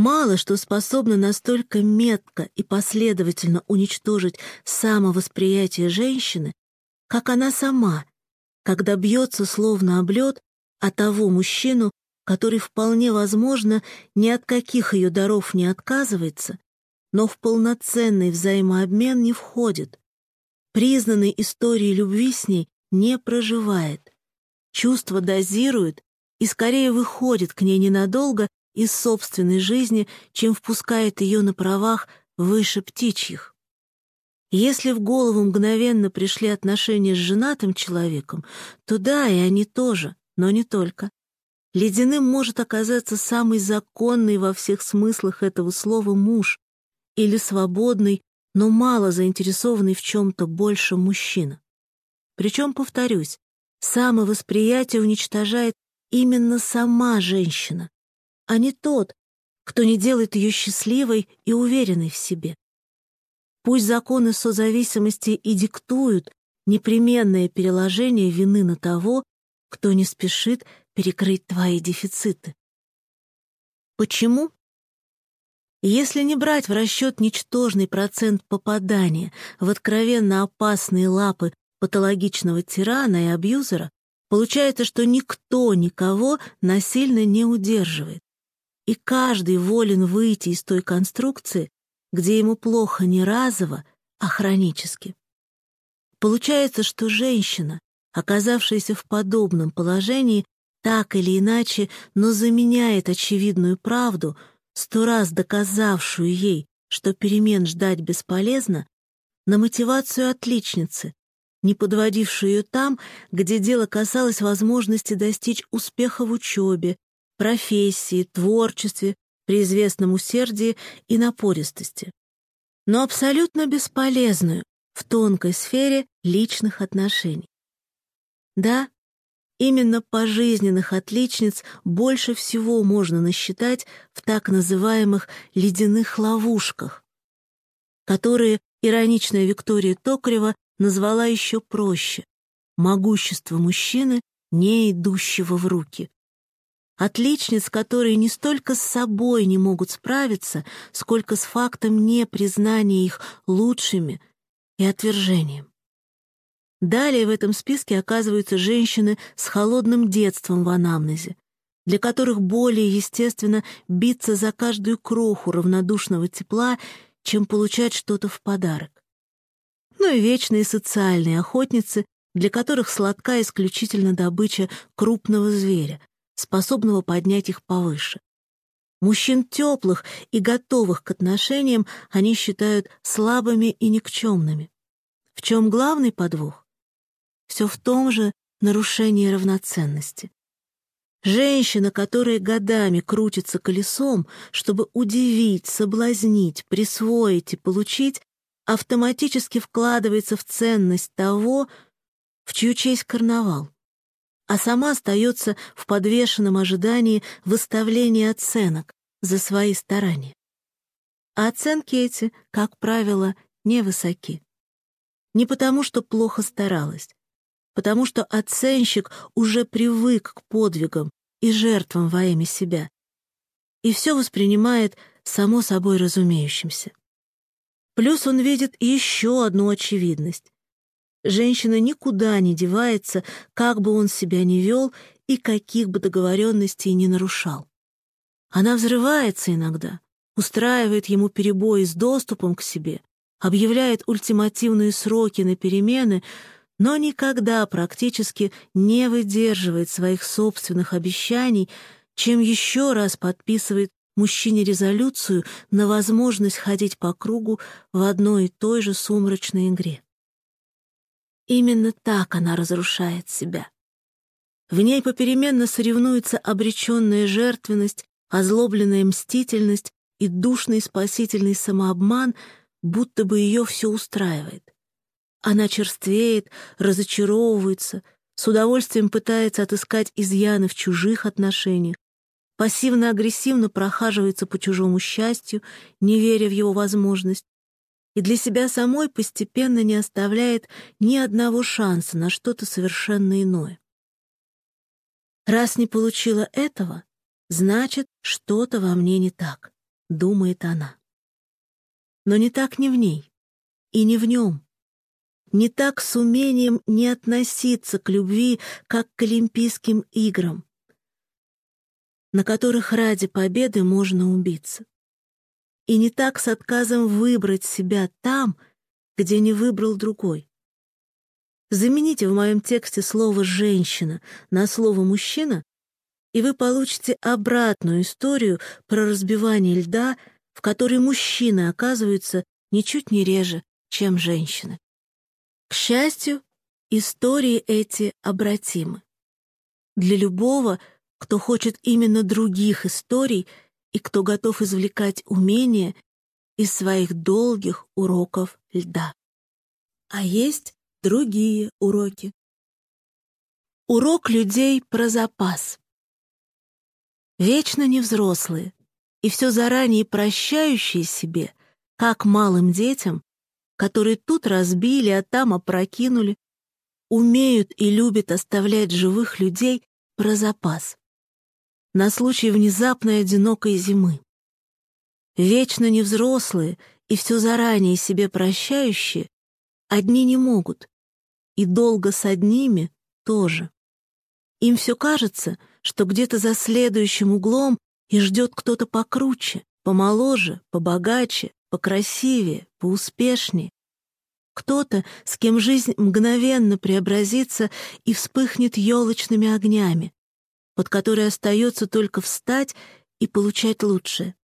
Мало что способно настолько метко и последовательно уничтожить самовосприятие женщины, как она сама, когда бьется словно об лед о того мужчину, который вполне возможно ни от каких ее даров не отказывается, но в полноценный взаимообмен не входит, признанной истории любви с ней не проживает, чувство дозирует и скорее выходит к ней ненадолго из собственной жизни, чем впускает ее на правах выше птичьих. Если в голову мгновенно пришли отношения с женатым человеком, то да, и они тоже, но не только. Ледяным может оказаться самый законный во всех смыслах этого слова муж или свободный, но мало заинтересованный в чем-то больше мужчина. Причем, повторюсь, самовосприятие уничтожает именно сама женщина, а не тот, кто не делает ее счастливой и уверенной в себе. Пусть законы созависимости и диктуют непременное переложение вины на того, кто не спешит перекрыть твои дефициты. Почему? Если не брать в расчет ничтожный процент попадания в откровенно опасные лапы патологичного тирана и абьюзера, получается, что никто никого насильно не удерживает и каждый волен выйти из той конструкции, где ему плохо не разово, а хронически. Получается, что женщина, оказавшаяся в подобном положении, так или иначе, но заменяет очевидную правду, сто раз доказавшую ей, что перемен ждать бесполезно, на мотивацию отличницы, не подводившую ее там, где дело касалось возможности достичь успеха в учебе, профессии, творчестве, при известном усердии и напористости, но абсолютно бесполезную в тонкой сфере личных отношений. Да, именно пожизненных отличниц больше всего можно насчитать в так называемых «ледяных ловушках», которые ироничная Виктория Токарева назвала еще проще — могущество мужчины, не идущего в руки. Отличниц, которые не столько с собой не могут справиться, сколько с фактом непризнания их лучшими и отвержением. Далее в этом списке оказываются женщины с холодным детством в анамнезе, для которых более естественно биться за каждую кроху равнодушного тепла, чем получать что-то в подарок. Ну и вечные социальные охотницы, для которых сладка исключительно добыча крупного зверя, способного поднять их повыше. Мужчин теплых и готовых к отношениям они считают слабыми и никчемными. В чем главный подвох? Все в том же нарушении равноценности. Женщина, которая годами крутится колесом, чтобы удивить, соблазнить, присвоить и получить, автоматически вкладывается в ценность того, в чью честь карнавал а сама остается в подвешенном ожидании выставления оценок за свои старания. А оценки эти, как правило, невысоки. Не потому, что плохо старалась, потому что оценщик уже привык к подвигам и жертвам во имя себя, и все воспринимает само собой разумеющимся. Плюс он видит еще одну очевидность. Женщина никуда не девается, как бы он себя ни вел и каких бы договоренностей не нарушал. Она взрывается иногда, устраивает ему перебои с доступом к себе, объявляет ультимативные сроки на перемены, но никогда практически не выдерживает своих собственных обещаний, чем еще раз подписывает мужчине резолюцию на возможность ходить по кругу в одной и той же сумрачной игре. Именно так она разрушает себя. В ней попеременно соревнуются обреченная жертвенность, озлобленная мстительность и душный спасительный самообман, будто бы ее все устраивает. Она черствеет, разочаровывается, с удовольствием пытается отыскать изъяны в чужих отношениях, пассивно-агрессивно прохаживается по чужому счастью, не веря в его возможность, и для себя самой постепенно не оставляет ни одного шанса на что-то совершенно иное. Раз не получила этого, значит, что-то во мне не так. думает она. Но не так не в ней и не в нем. Не так с умением не относиться к любви, как к Олимпийским играм, на которых ради победы можно убиться. И не так с отказом выбрать себя там, где не выбрал другой. Замените в моем тексте слово «женщина» на слово «мужчина», и вы получите обратную историю про разбивание льда, в которой мужчины оказываются ничуть не реже, чем женщины. К счастью, истории эти обратимы. Для любого, кто хочет именно других историй и кто готов извлекать умения из своих долгих уроков льда. А есть другие уроки. Урок людей про запас. Вечно невзрослые и все заранее прощающие себе, как малым детям, которые тут разбили, а там опрокинули, умеют и любят оставлять живых людей про запас на случай внезапной одинокой зимы. Вечно невзрослые и все заранее себе прощающие одни не могут, и долго с одними тоже. Им все кажется, что где-то за следующим углом и ждет кто-то покруче, помоложе, побогаче, покрасивее, поуспешнее. Кто-то, с кем жизнь мгновенно преобразится и вспыхнет елочными огнями, под которые остается только встать и получать лучшее.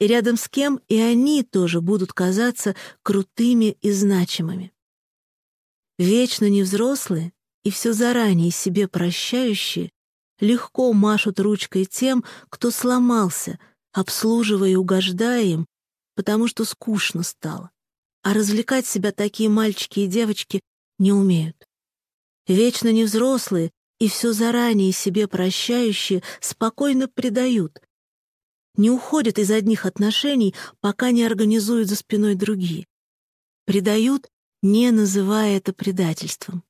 И рядом с кем и они тоже будут казаться крутыми и значимыми. Вечно невзрослые и все заранее себе прощающие легко машут ручкой тем, кто сломался, обслуживая и угождая им, потому что скучно стало. А развлекать себя такие мальчики и девочки не умеют. Вечно невзрослые и все заранее себе прощающие спокойно предают. Не уходят из одних отношений, пока не организуют за спиной другие. Предают, не называя это предательством.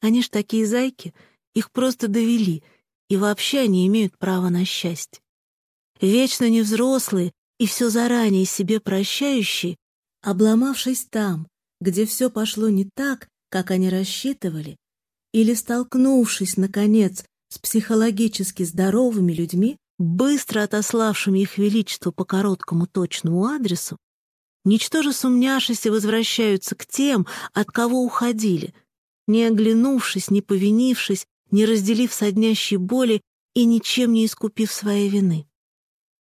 Они ж такие зайки, их просто довели, и вообще они имеют право на счастье. Вечно невзрослые и все заранее себе прощающие, обломавшись там, где все пошло не так, как они рассчитывали, или столкнувшись, наконец, с психологически здоровыми людьми, быстро отославшими их величество по короткому точному адресу, ничтоже сумняшися возвращаются к тем, от кого уходили, не оглянувшись, не повинившись, не разделив соднящей боли и ничем не искупив своей вины.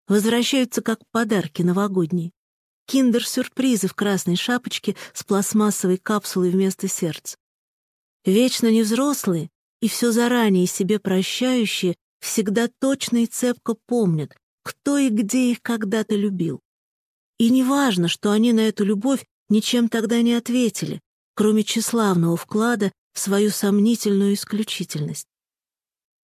Возвращаются как подарки новогодние. Киндер-сюрпризы в красной шапочке с пластмассовой капсулой вместо сердца. Вечно невзрослые и все заранее себе прощающие всегда точно и цепко помнят, кто и где их когда-то любил. И неважно, что они на эту любовь ничем тогда не ответили, кроме тщеславного вклада в свою сомнительную исключительность.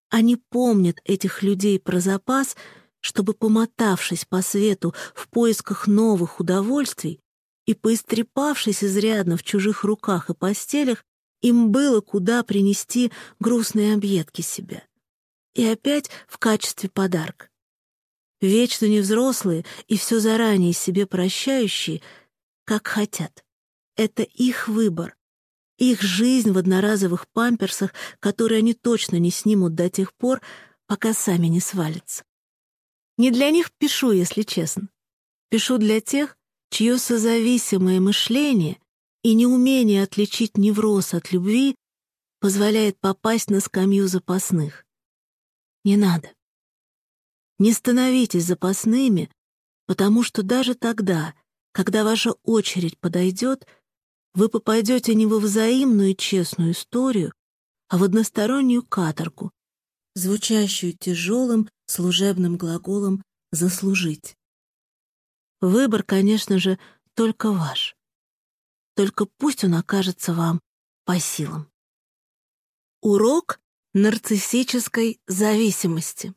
Они помнят этих людей про запас, чтобы, помотавшись по свету в поисках новых удовольствий и поистрепавшись изрядно в чужих руках и постелях, им было куда принести грустные объедки себя. И опять в качестве подарка. Вечно невзрослые и все заранее себе прощающие, как хотят. Это их выбор, их жизнь в одноразовых памперсах, которые они точно не снимут до тех пор, пока сами не свалятся. Не для них пишу, если честно. Пишу для тех, чье созависимое мышление и неумение отличить невроз от любви позволяет попасть на скамью запасных. Не надо. Не становитесь запасными, потому что даже тогда, когда ваша очередь подойдет, вы попадете не во взаимную честную историю, а в одностороннюю каторгу, звучащую тяжелым служебным глаголом «заслужить». Выбор, конечно же, только ваш только пусть он окажется вам по силам. Урок нарциссической зависимости.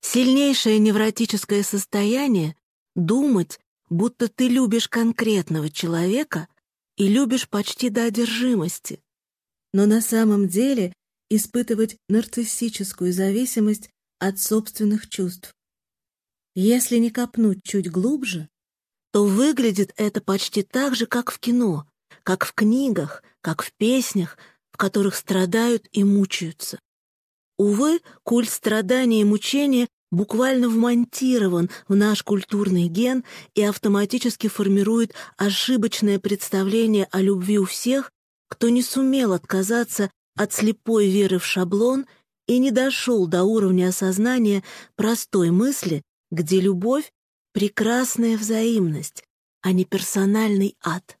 Сильнейшее невротическое состояние — думать, будто ты любишь конкретного человека и любишь почти до одержимости, но на самом деле испытывать нарциссическую зависимость от собственных чувств. Если не копнуть чуть глубже, то выглядит это почти так же, как в кино, как в книгах, как в песнях, в которых страдают и мучаются. Увы, культ страдания и мучения буквально вмонтирован в наш культурный ген и автоматически формирует ошибочное представление о любви у всех, кто не сумел отказаться от слепой веры в шаблон и не дошел до уровня осознания простой мысли, где любовь — прекрасная взаимность, а не персональный ад.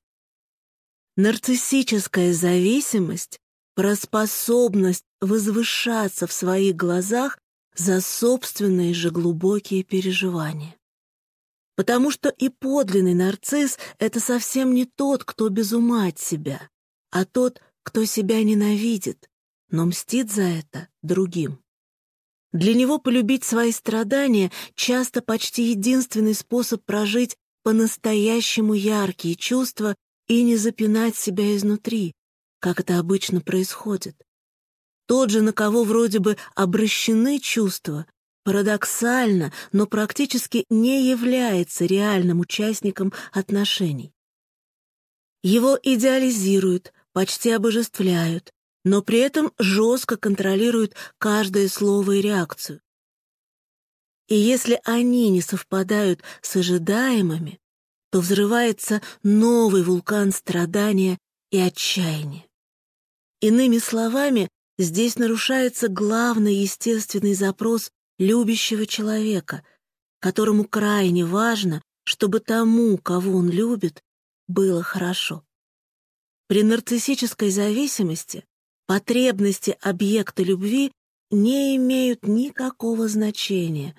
Нарциссическая зависимость про способность возвышаться в своих глазах за собственные же глубокие переживания. Потому что и подлинный нарцисс — это совсем не тот, кто без ума от себя, а тот, кто себя ненавидит, но мстит за это другим. Для него полюбить свои страдания часто почти единственный способ прожить по-настоящему яркие чувства и не запинать себя изнутри, как это обычно происходит. Тот же, на кого вроде бы обращены чувства, парадоксально, но практически не является реальным участником отношений. Его идеализируют, почти обожествляют, но при этом жестко контролируют каждое слово и реакцию. И если они не совпадают с ожидаемыми, то взрывается новый вулкан страдания и отчаяния. Иными словами, Здесь нарушается главный естественный запрос любящего человека, которому крайне важно, чтобы тому, кого он любит, было хорошо. При нарциссической зависимости потребности объекта любви не имеют никакого значения,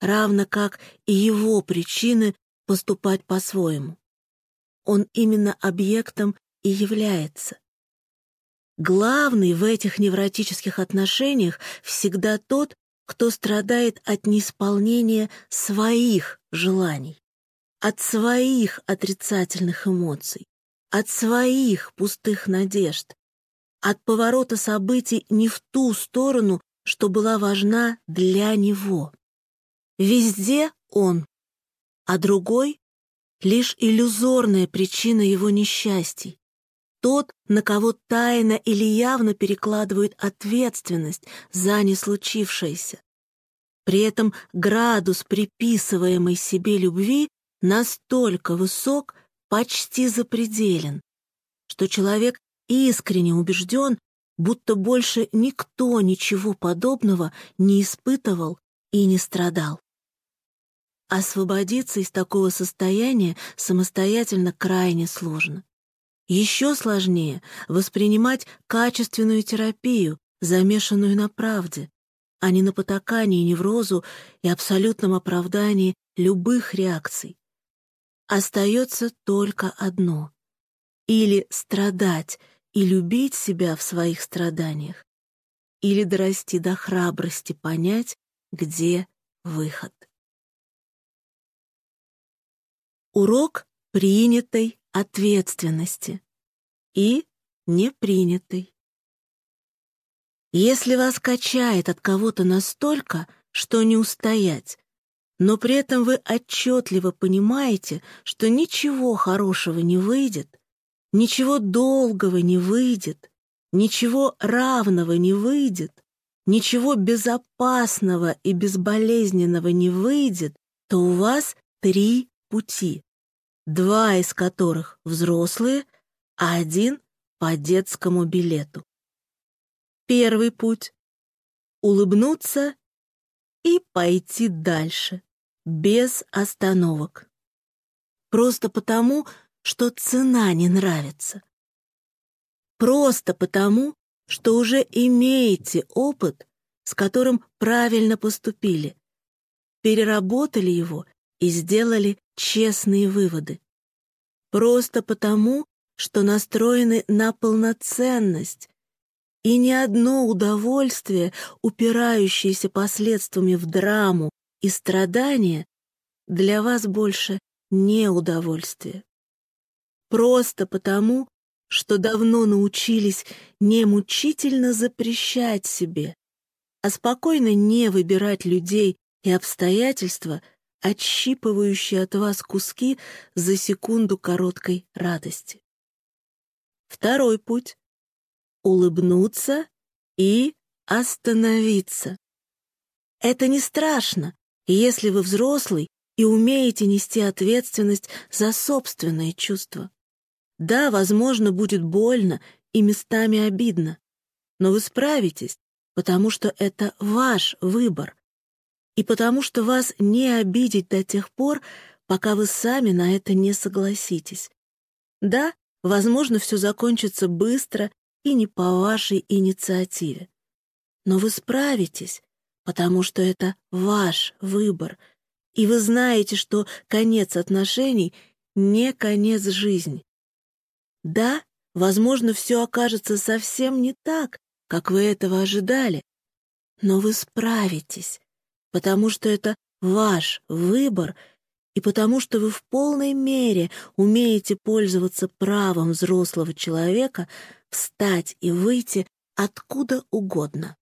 равно как и его причины поступать по-своему. Он именно объектом и является. Главный в этих невротических отношениях всегда тот, кто страдает от неисполнения своих желаний, от своих отрицательных эмоций, от своих пустых надежд, от поворота событий не в ту сторону, что была важна для него. Везде он, а другой — лишь иллюзорная причина его несчастий, тот, на кого тайно или явно перекладывают ответственность за не случившееся. При этом градус приписываемой себе любви настолько высок, почти запределен, что человек искренне убежден, будто больше никто ничего подобного не испытывал и не страдал. Освободиться из такого состояния самостоятельно крайне сложно. Еще сложнее воспринимать качественную терапию, замешанную на правде, а не на потакании неврозу и абсолютном оправдании любых реакций. Остается только одно — или страдать и любить себя в своих страданиях, или дорасти до храбрости понять, где выход. Урок принятой ответственности и непринятой. Если вас качает от кого-то настолько, что не устоять, но при этом вы отчетливо понимаете, что ничего хорошего не выйдет, ничего долгого не выйдет, ничего равного не выйдет, ничего безопасного и безболезненного не выйдет, то у вас три пути два из которых взрослые, а один по детскому билету. Первый путь — улыбнуться и пойти дальше, без остановок. Просто потому, что цена не нравится. Просто потому, что уже имеете опыт, с которым правильно поступили, переработали его и сделали честные выводы. Просто потому, что настроены на полноценность, и ни одно удовольствие, упирающееся последствиями в драму и страдания, для вас больше не удовольствие. Просто потому, что давно научились не мучительно запрещать себе, а спокойно не выбирать людей и обстоятельства, отщипывающие от вас куски за секунду короткой радости. Второй путь — улыбнуться и остановиться. Это не страшно, если вы взрослый и умеете нести ответственность за собственные чувства. Да, возможно, будет больно и местами обидно, но вы справитесь, потому что это ваш выбор, и потому что вас не обидеть до тех пор, пока вы сами на это не согласитесь. Да, возможно, все закончится быстро и не по вашей инициативе. Но вы справитесь, потому что это ваш выбор, и вы знаете, что конец отношений — не конец жизни. Да, возможно, все окажется совсем не так, как вы этого ожидали, но вы справитесь, потому что это ваш выбор и потому что вы в полной мере умеете пользоваться правом взрослого человека встать и выйти откуда угодно.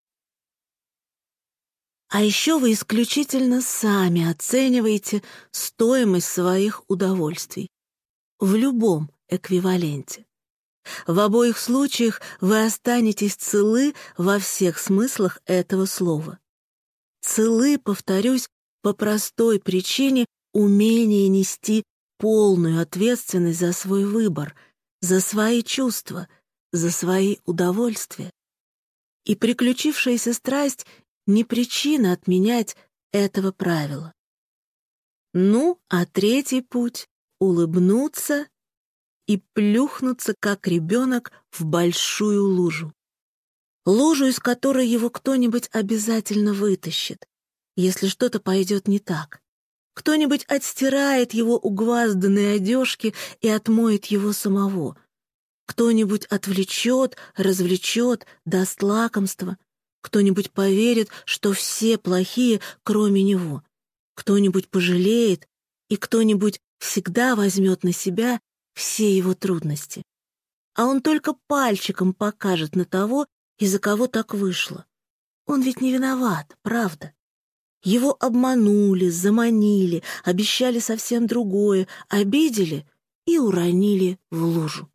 А еще вы исключительно сами оцениваете стоимость своих удовольствий в любом эквиваленте. В обоих случаях вы останетесь целы во всех смыслах этого слова. Целы, повторюсь, по простой причине умения нести полную ответственность за свой выбор, за свои чувства, за свои удовольствия. И приключившаяся страсть не причина отменять этого правила. Ну, а третий путь — улыбнуться и плюхнуться, как ребенок, в большую лужу. Лужу, из которой его кто-нибудь обязательно вытащит, если что-то пойдет не так. Кто-нибудь отстирает его угвазданные одежки и отмоет его самого. Кто-нибудь отвлечет, развлечет, даст лакомство. Кто-нибудь поверит, что все плохие, кроме него. Кто-нибудь пожалеет, и кто-нибудь всегда возьмет на себя все его трудности. А он только пальчиком покажет на того, из-за кого так вышло. Он ведь не виноват, правда. Его обманули, заманили, обещали совсем другое, обидели и уронили в лужу.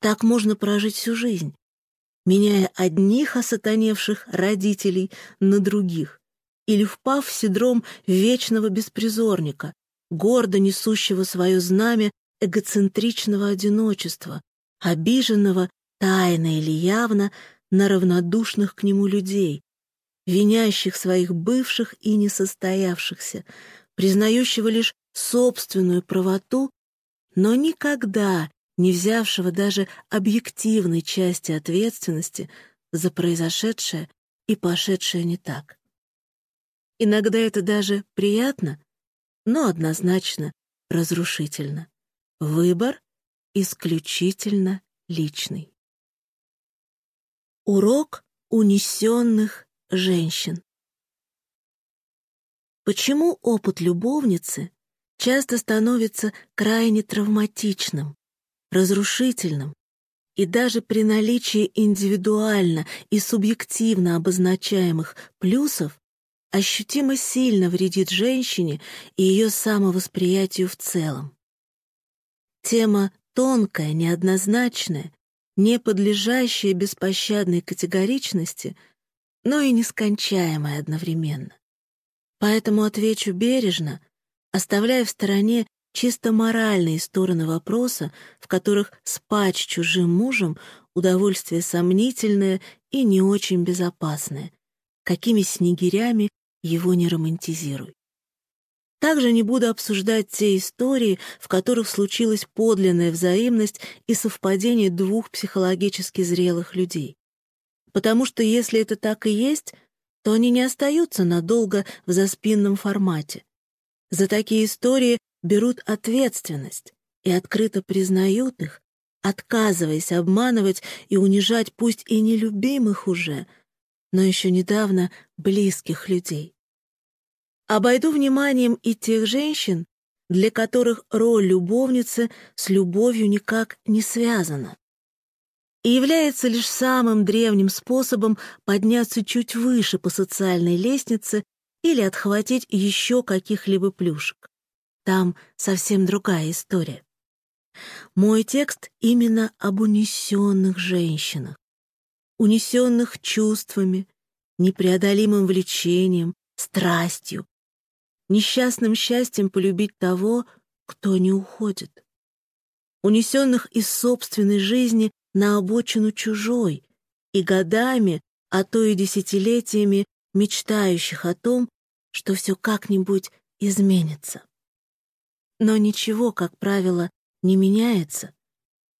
Так можно прожить всю жизнь, меняя одних осатаневших родителей на других или впав в синдром вечного беспризорника, гордо несущего свое знамя эгоцентричного одиночества, обиженного тайно или явно на равнодушных к нему людей, винящих своих бывших и несостоявшихся, признающего лишь собственную правоту, но никогда не взявшего даже объективной части ответственности за произошедшее и пошедшее не так. Иногда это даже приятно, но однозначно разрушительно. Выбор исключительно личный. Урок унесенных женщин. Почему опыт любовницы часто становится крайне травматичным, разрушительным, и даже при наличии индивидуально и субъективно обозначаемых плюсов ощутимо сильно вредит женщине и ее самовосприятию в целом. Тема тонкая, неоднозначная, не подлежащая беспощадной категоричности, но и нескончаемая одновременно. Поэтому отвечу бережно, оставляя в стороне чисто моральные стороны вопроса, в которых спать чужим мужем — удовольствие сомнительное и не очень безопасное, какими снегирями его не романтизируй. Также не буду обсуждать те истории, в которых случилась подлинная взаимность и совпадение двух психологически зрелых людей. Потому что если это так и есть, то они не остаются надолго в заспинном формате. За такие истории берут ответственность и открыто признают их, отказываясь обманывать и унижать пусть и нелюбимых уже, но еще недавно близких людей. Обойду вниманием и тех женщин, для которых роль любовницы с любовью никак не связана и является лишь самым древним способом подняться чуть выше по социальной лестнице или отхватить еще каких-либо плюшек. Там совсем другая история. Мой текст именно об унесенных женщинах, унесенных чувствами, непреодолимым влечением, страстью, несчастным счастьем полюбить того, кто не уходит, унесенных из собственной жизни на обочину чужой и годами, а то и десятилетиями мечтающих о том, что все как-нибудь изменится. Но ничего, как правило, не меняется,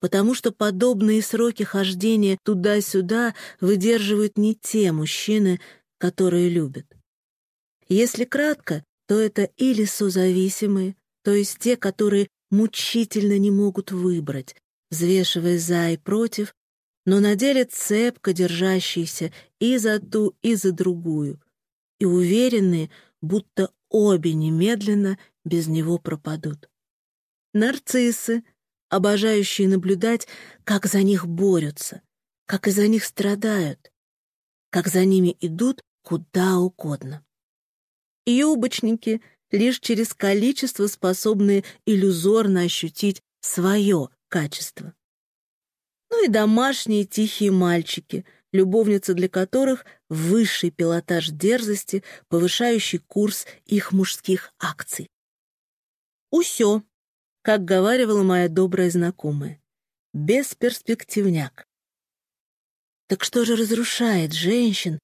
потому что подобные сроки хождения туда-сюда выдерживают не те мужчины, которые любят. Если кратко, то это или созависимые, то есть те, которые мучительно не могут выбрать, взвешивая за и против, но на деле цепко держащиеся и за ту, и за другую, и уверенные, будто обе немедленно без него пропадут. Нарциссы, обожающие наблюдать, как за них борются, как из-за них страдают, как за ними идут куда угодно. Юбочники, лишь через количество способные иллюзорно ощутить свое качество. Ну и домашние тихие мальчики, любовница для которых — высший пилотаж дерзости, повышающий курс их мужских акций. Усё, как говаривала моя добрая знакомая, бесперспективняк. Так что же разрушает женщин,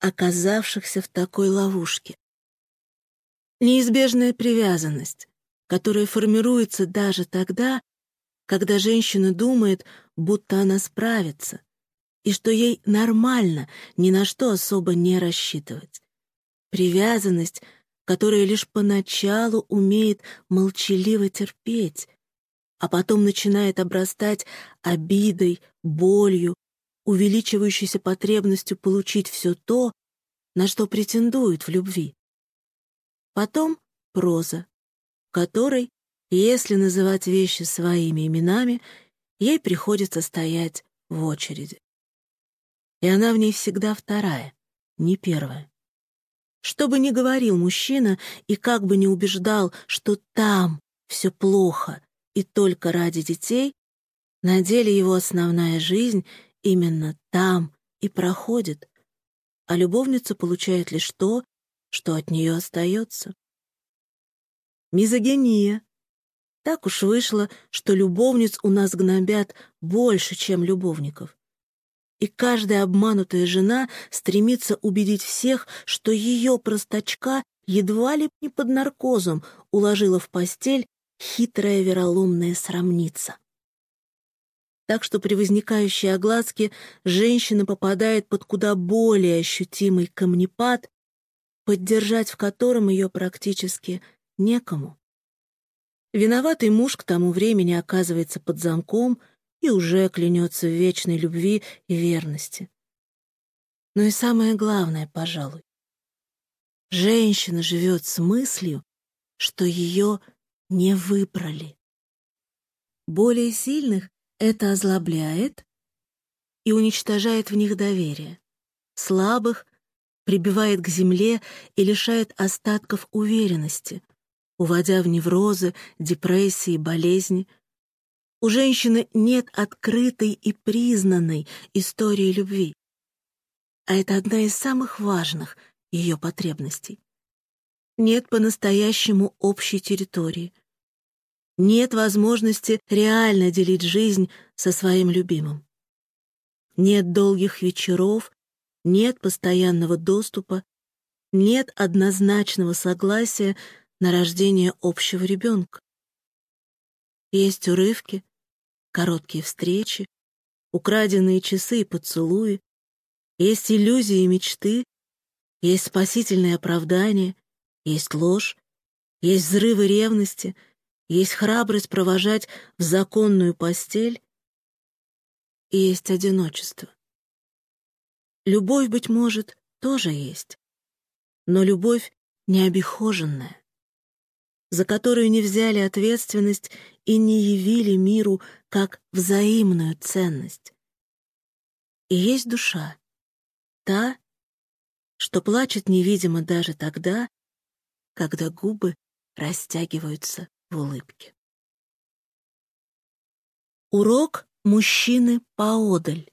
оказавшихся в такой ловушке? Неизбежная привязанность, которая формируется даже тогда, когда женщина думает, будто она справится, и что ей нормально ни на что особо не рассчитывать. Привязанность, которая лишь поначалу умеет молчаливо терпеть, а потом начинает обрастать обидой, болью, увеличивающейся потребностью получить все то, на что претендует в любви. Потом проза, которой, если называть вещи своими именами, ей приходится стоять в очереди. И она в ней всегда вторая, не первая. Что бы ни говорил мужчина и как бы ни убеждал, что там все плохо и только ради детей, на деле его основная жизнь именно там и проходит, а любовница получает лишь то, что от нее остается. Мизогиния. Так уж вышло, что любовниц у нас гнобят больше, чем любовников. И каждая обманутая жена стремится убедить всех, что ее простачка едва ли не под наркозом уложила в постель хитрая вероломная срамница. Так что при возникающей огласке женщина попадает под куда более ощутимый камнепад, поддержать в котором ее практически некому. Виноватый муж к тому времени оказывается под замком и уже клянется в вечной любви и верности. Но и самое главное, пожалуй, женщина живет с мыслью, что ее не выбрали. Более сильных это озлобляет и уничтожает в них доверие. Слабых прибивает к земле и лишает остатков уверенности, уводя в неврозы, депрессии, болезни. У женщины нет открытой и признанной истории любви. А это одна из самых важных ее потребностей. Нет по-настоящему общей территории. Нет возможности реально делить жизнь со своим любимым. Нет долгих вечеров нет постоянного доступа, нет однозначного согласия на рождение общего ребенка. Есть урывки, короткие встречи, украденные часы и поцелуи, есть иллюзии и мечты, есть спасительные оправдания, есть ложь, есть взрывы ревности, есть храбрость провожать в законную постель, и есть одиночество. Любовь, быть может, тоже есть. Но любовь необихоженная, за которую не взяли ответственность и не явили миру как взаимную ценность. И есть душа, та, что плачет невидимо даже тогда, когда губы растягиваются в улыбке. Урок мужчины поодаль.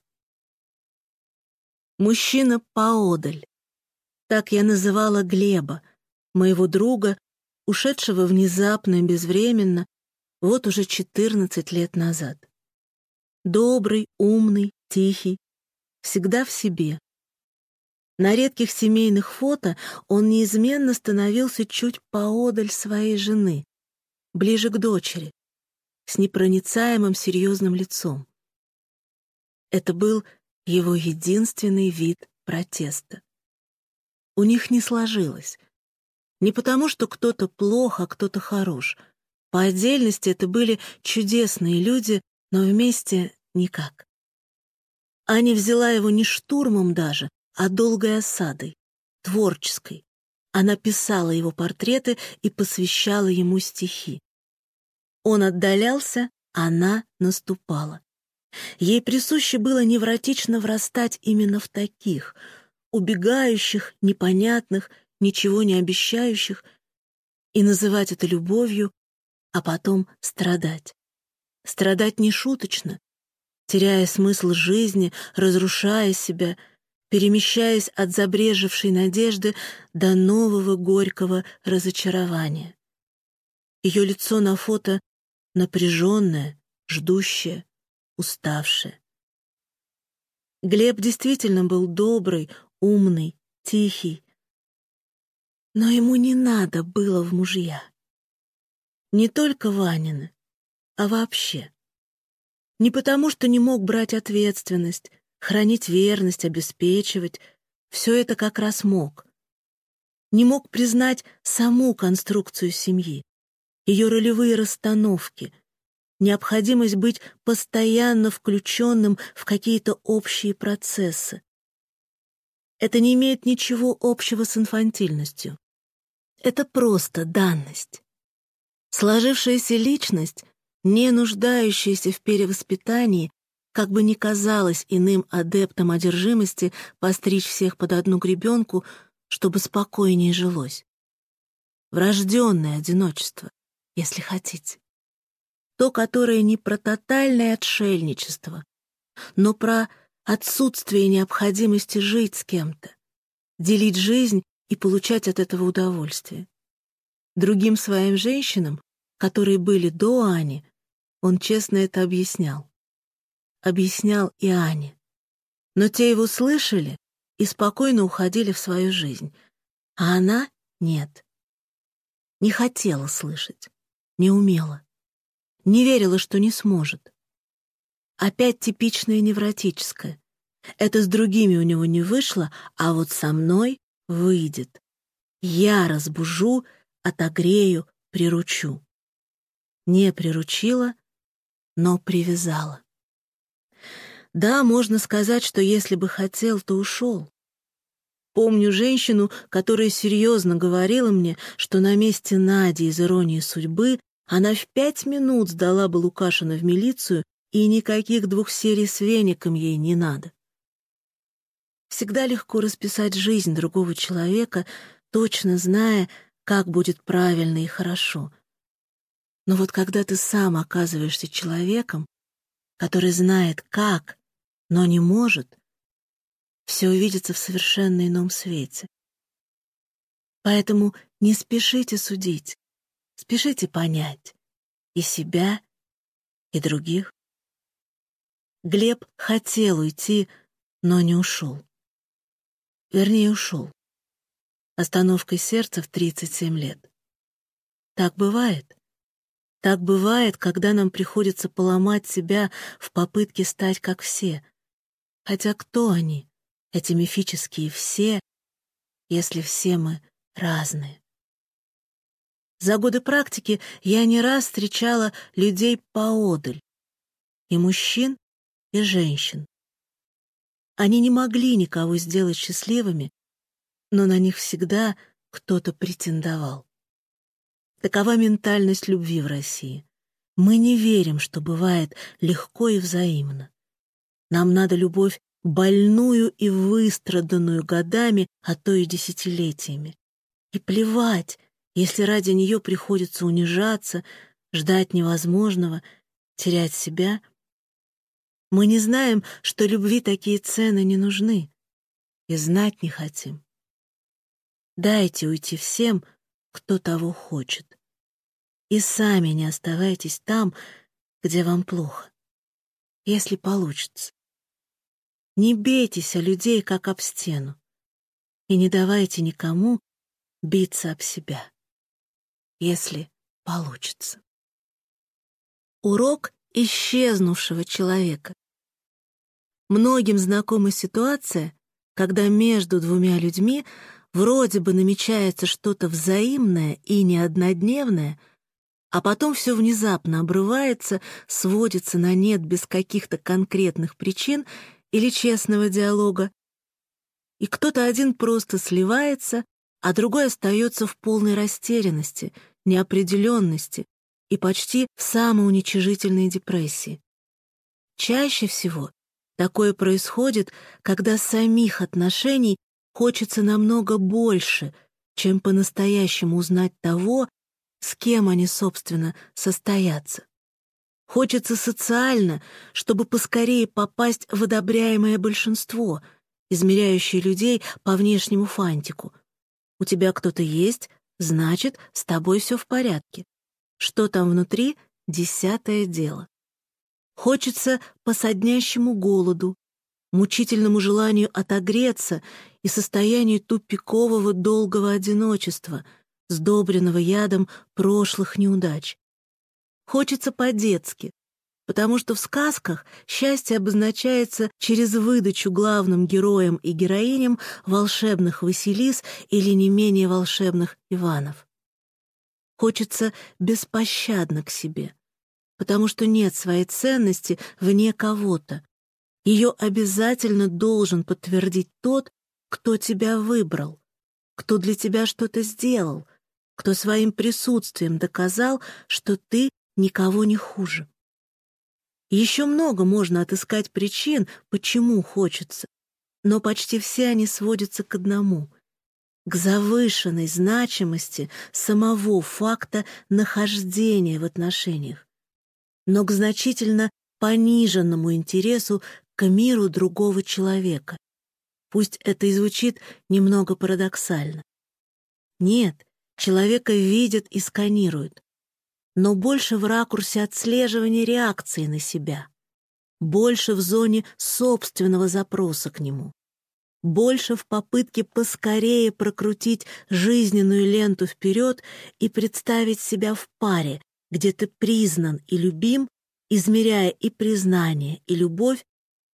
Мужчина поодаль. Так я называла Глеба, моего друга, ушедшего внезапно и безвременно, вот уже 14 лет назад. Добрый, умный, тихий, всегда в себе. На редких семейных фото он неизменно становился чуть поодаль своей жены, ближе к дочери, с непроницаемым серьезным лицом. Это был его единственный вид протеста. У них не сложилось. Не потому, что кто-то плох, а кто-то хорош. По отдельности это были чудесные люди, но вместе никак. Аня взяла его не штурмом даже, а долгой осадой, творческой. Она писала его портреты и посвящала ему стихи. Он отдалялся, она наступала. Ей присуще было невротично врастать именно в таких, убегающих, непонятных, ничего не обещающих, и называть это любовью, а потом страдать. Страдать не шуточно, теряя смысл жизни, разрушая себя — перемещаясь от забрежевшей надежды до нового горького разочарования. Ее лицо на фото напряженное, ждущее, уставшее. Глеб действительно был добрый, умный, тихий. Но ему не надо было в мужья. Не только Ванины, а вообще. Не потому, что не мог брать ответственность, хранить верность, обеспечивать. Все это как раз мог. Не мог признать саму конструкцию семьи, ее ролевые расстановки, необходимость быть постоянно включенным в какие-то общие процессы. Это не имеет ничего общего с инфантильностью. Это просто данность. Сложившаяся личность, не нуждающаяся в перевоспитании, как бы ни казалось иным адептам одержимости постричь всех под одну гребенку, чтобы спокойнее жилось. Врожденное одиночество, если хотите. То, которое не про тотальное отшельничество, но про отсутствие необходимости жить с кем-то, делить жизнь и получать от этого удовольствие. Другим своим женщинам, которые были до Ани, он честно это объяснял объяснял и Ане. Но те его слышали и спокойно уходили в свою жизнь, а она — нет. Не хотела слышать, не умела, не верила, что не сможет. Опять типичное невротическое. Это с другими у него не вышло, а вот со мной выйдет. Я разбужу, отогрею, приручу. Не приручила, но привязала. Да, можно сказать, что если бы хотел, то ушел. Помню женщину, которая серьезно говорила мне, что на месте Нади из «Иронии судьбы» она в пять минут сдала бы Лукашина в милицию, и никаких двух серий с веником ей не надо. Всегда легко расписать жизнь другого человека, точно зная, как будет правильно и хорошо. Но вот когда ты сам оказываешься человеком, который знает, как но не может, все увидится в совершенно ином свете. Поэтому не спешите судить, спешите понять и себя, и других. Глеб хотел уйти, но не ушел. Вернее, ушел. Остановкой сердца в 37 лет. Так бывает. Так бывает, когда нам приходится поломать себя в попытке стать как все, Хотя кто они, эти мифические все, если все мы разные? За годы практики я не раз встречала людей поодаль, и мужчин, и женщин. Они не могли никого сделать счастливыми, но на них всегда кто-то претендовал. Такова ментальность любви в России. Мы не верим, что бывает легко и взаимно. Нам надо любовь больную и выстраданную годами, а то и десятилетиями. И плевать, если ради нее приходится унижаться, ждать невозможного, терять себя. Мы не знаем, что любви такие цены не нужны, и знать не хотим. Дайте уйти всем, кто того хочет. И сами не оставайтесь там, где вам плохо, если получится. Не бейтесь о людей, как об стену, и не давайте никому биться об себя, если получится. Урок исчезнувшего человека. Многим знакома ситуация, когда между двумя людьми вроде бы намечается что-то взаимное и неоднодневное, а потом все внезапно обрывается, сводится на нет без каких-то конкретных причин или честного диалога, и кто-то один просто сливается, а другой остается в полной растерянности, неопределенности и почти в самоуничижительной депрессии. Чаще всего такое происходит, когда самих отношений хочется намного больше, чем по-настоящему узнать того, с кем они, собственно, состоятся. Хочется социально, чтобы поскорее попасть в одобряемое большинство, измеряющее людей по внешнему фантику. У тебя кто-то есть, значит, с тобой все в порядке. Что там внутри — десятое дело. Хочется по соднящему голоду, мучительному желанию отогреться и состоянию тупикового долгого одиночества, сдобренного ядом прошлых неудач. Хочется по-детски, потому что в сказках счастье обозначается через выдачу главным героям и героиням волшебных Василис или не менее волшебных Иванов. Хочется беспощадно к себе, потому что нет своей ценности вне кого-то. Ее обязательно должен подтвердить тот, кто тебя выбрал, кто для тебя что-то сделал, кто своим присутствием доказал, что ты никого не хуже. Еще много можно отыскать причин, почему хочется, но почти все они сводятся к одному — к завышенной значимости самого факта нахождения в отношениях, но к значительно пониженному интересу к миру другого человека. Пусть это и звучит немного парадоксально. Нет, человека видят и сканируют но больше в ракурсе отслеживания реакции на себя, больше в зоне собственного запроса к нему, больше в попытке поскорее прокрутить жизненную ленту вперед и представить себя в паре, где ты признан и любим, измеряя и признание, и любовь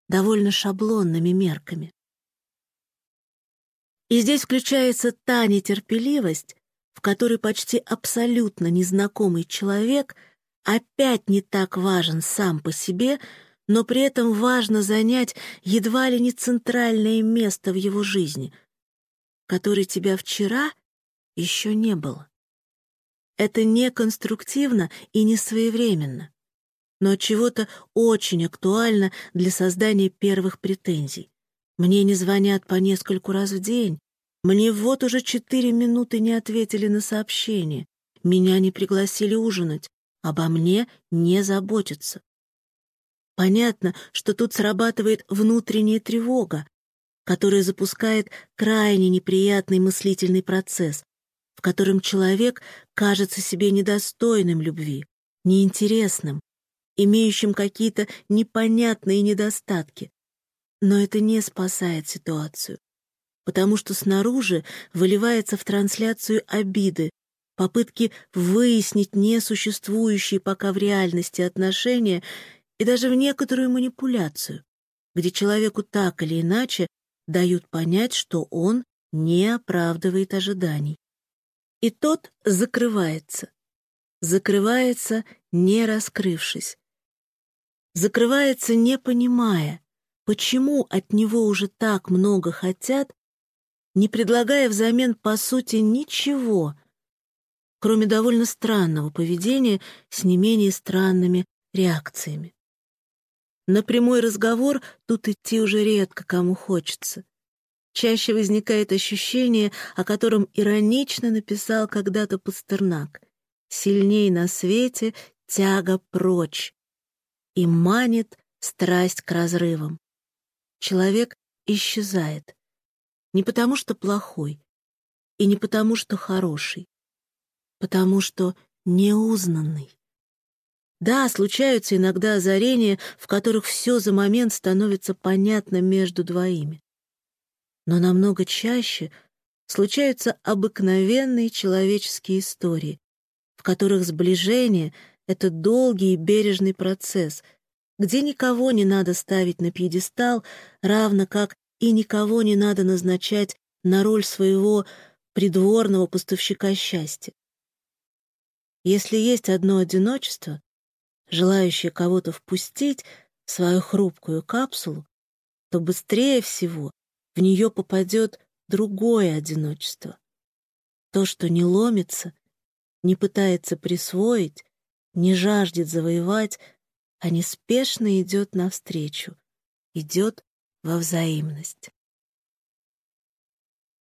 довольно шаблонными мерками. И здесь включается та нетерпеливость, в которой почти абсолютно незнакомый человек опять не так важен сам по себе, но при этом важно занять едва ли не центральное место в его жизни, которой тебя вчера еще не было. Это не конструктивно и не своевременно, но чего-то очень актуально для создания первых претензий. Мне не звонят по нескольку раз в день, мне вот уже четыре минуты не ответили на сообщение. Меня не пригласили ужинать. Обо мне не заботятся. Понятно, что тут срабатывает внутренняя тревога, которая запускает крайне неприятный мыслительный процесс, в котором человек кажется себе недостойным любви, неинтересным, имеющим какие-то непонятные недостатки. Но это не спасает ситуацию потому что снаружи выливается в трансляцию обиды, попытки выяснить несуществующие пока в реальности отношения и даже в некоторую манипуляцию, где человеку так или иначе дают понять, что он не оправдывает ожиданий. И тот закрывается. Закрывается, не раскрывшись. Закрывается, не понимая, почему от него уже так много хотят, не предлагая взамен, по сути, ничего, кроме довольно странного поведения с не менее странными реакциями. На прямой разговор тут идти уже редко кому хочется. Чаще возникает ощущение, о котором иронично написал когда-то Пастернак. «Сильней на свете тяга прочь» и манит страсть к разрывам. Человек исчезает. Не потому что плохой, и не потому что хороший, потому что неузнанный. Да, случаются иногда озарения, в которых все за момент становится понятно между двоими. Но намного чаще случаются обыкновенные человеческие истории, в которых сближение — это долгий и бережный процесс, где никого не надо ставить на пьедестал, равно как и никого не надо назначать на роль своего придворного поставщика счастья. Если есть одно одиночество, желающее кого-то впустить в свою хрупкую капсулу, то быстрее всего в нее попадет другое одиночество. То, что не ломится, не пытается присвоить, не жаждет завоевать, а неспешно идет навстречу, идет во взаимность.